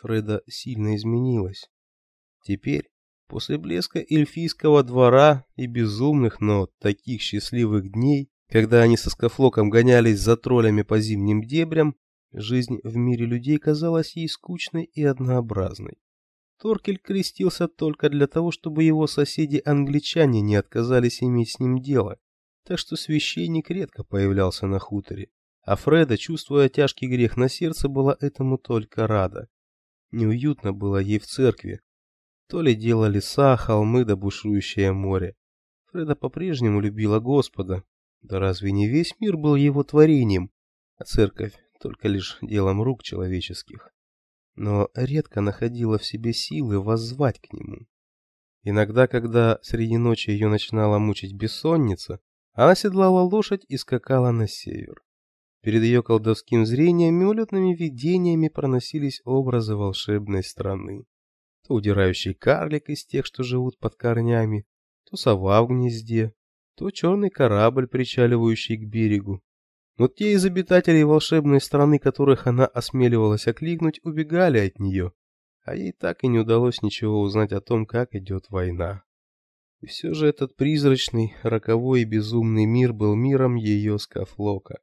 Фреда сильно изменилась. Теперь, после блеска эльфийского двора и безумных, но таких счастливых дней, когда они со Скафлоком гонялись за троллями по зимним дебрям, жизнь в мире людей казалась ей скучной и однообразной. Торкель крестился только для того, чтобы его соседи-англичане не отказались иметь с ним дело, так что священник редко появлялся на хуторе, а Фреда, чувствуя тяжкий грех на сердце, была этому только рада. Неуютно было ей в церкви. То ли дело леса, холмы да бушующее море. Фреда по-прежнему любила Господа. Да разве не весь мир был его творением, а церковь только лишь делом рук человеческих? Но редко находила в себе силы воззвать к нему. Иногда, когда среди ночи ее начинала мучить бессонница, она седлала лошадь и скакала на север. Перед ее колдовским зрением мимолетными видениями проносились образы волшебной страны. То удирающий карлик из тех, что живут под корнями, то сова в гнезде, то черный корабль, причаливающий к берегу. Но те из обитателей волшебной страны, которых она осмеливалась окликнуть, убегали от нее, а ей так и не удалось ничего узнать о том, как идет война. И все же этот призрачный, роковой и безумный мир был миром ее скафлока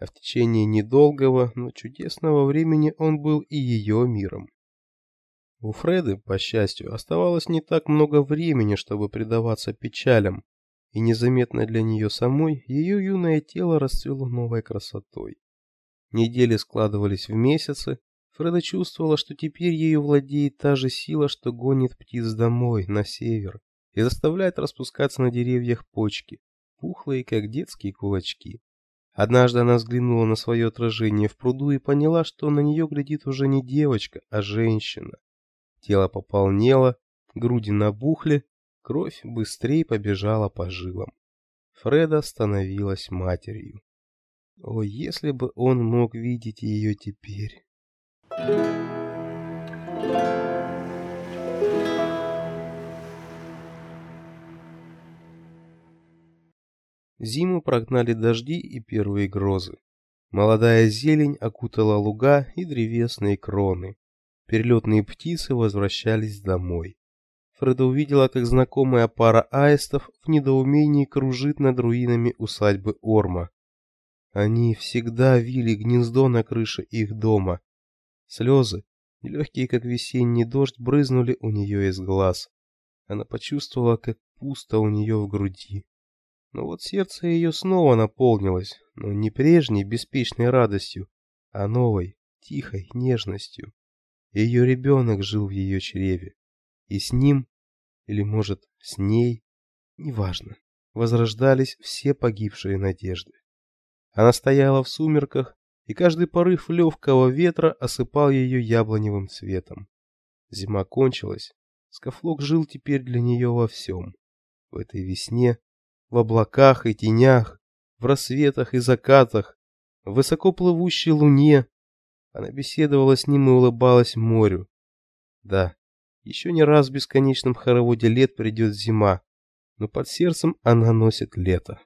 а в течение недолгого, но чудесного времени он был и ее миром. У Фреды, по счастью, оставалось не так много времени, чтобы предаваться печалям, и незаметно для нее самой ее юное тело расцвело новой красотой. Недели складывались в месяцы, Фреда чувствовала, что теперь ею владеет та же сила, что гонит птиц домой, на север, и заставляет распускаться на деревьях почки, пухлые, как детские кулачки. Однажды она взглянула на свое отражение в пруду и поняла, что на нее глядит уже не девочка, а женщина. Тело пополнело, груди набухли, кровь быстрее побежала по жилам. Фреда становилась матерью. О, если бы он мог видеть ее теперь. Зиму прогнали дожди и первые грозы. Молодая зелень окутала луга и древесные кроны. Перелетные птицы возвращались домой. Фреда увидела, как знакомая пара аистов в недоумении кружит над руинами усадьбы Орма. Они всегда вили гнездо на крыше их дома. Слезы, легкие как весенний дождь, брызнули у нее из глаз. Она почувствовала, как пусто у нее в груди. Но вот сердце ее снова наполнилось, но не прежней беспечной радостью, а новой, тихой нежностью. Ее ребенок жил в ее чреве, и с ним, или, может, с ней, неважно, возрождались все погибшие надежды. Она стояла в сумерках, и каждый порыв легкого ветра осыпал ее яблоневым цветом. Зима кончилась, Скафлок жил теперь для нее во всем. В этой весне, в облаках и тенях, в рассветах и закатах, в высоко плывущей луне. Она беседовала с ним и улыбалась морю. Да, еще не раз в бесконечном хороводе лет придет зима, но под сердцем она носит лето.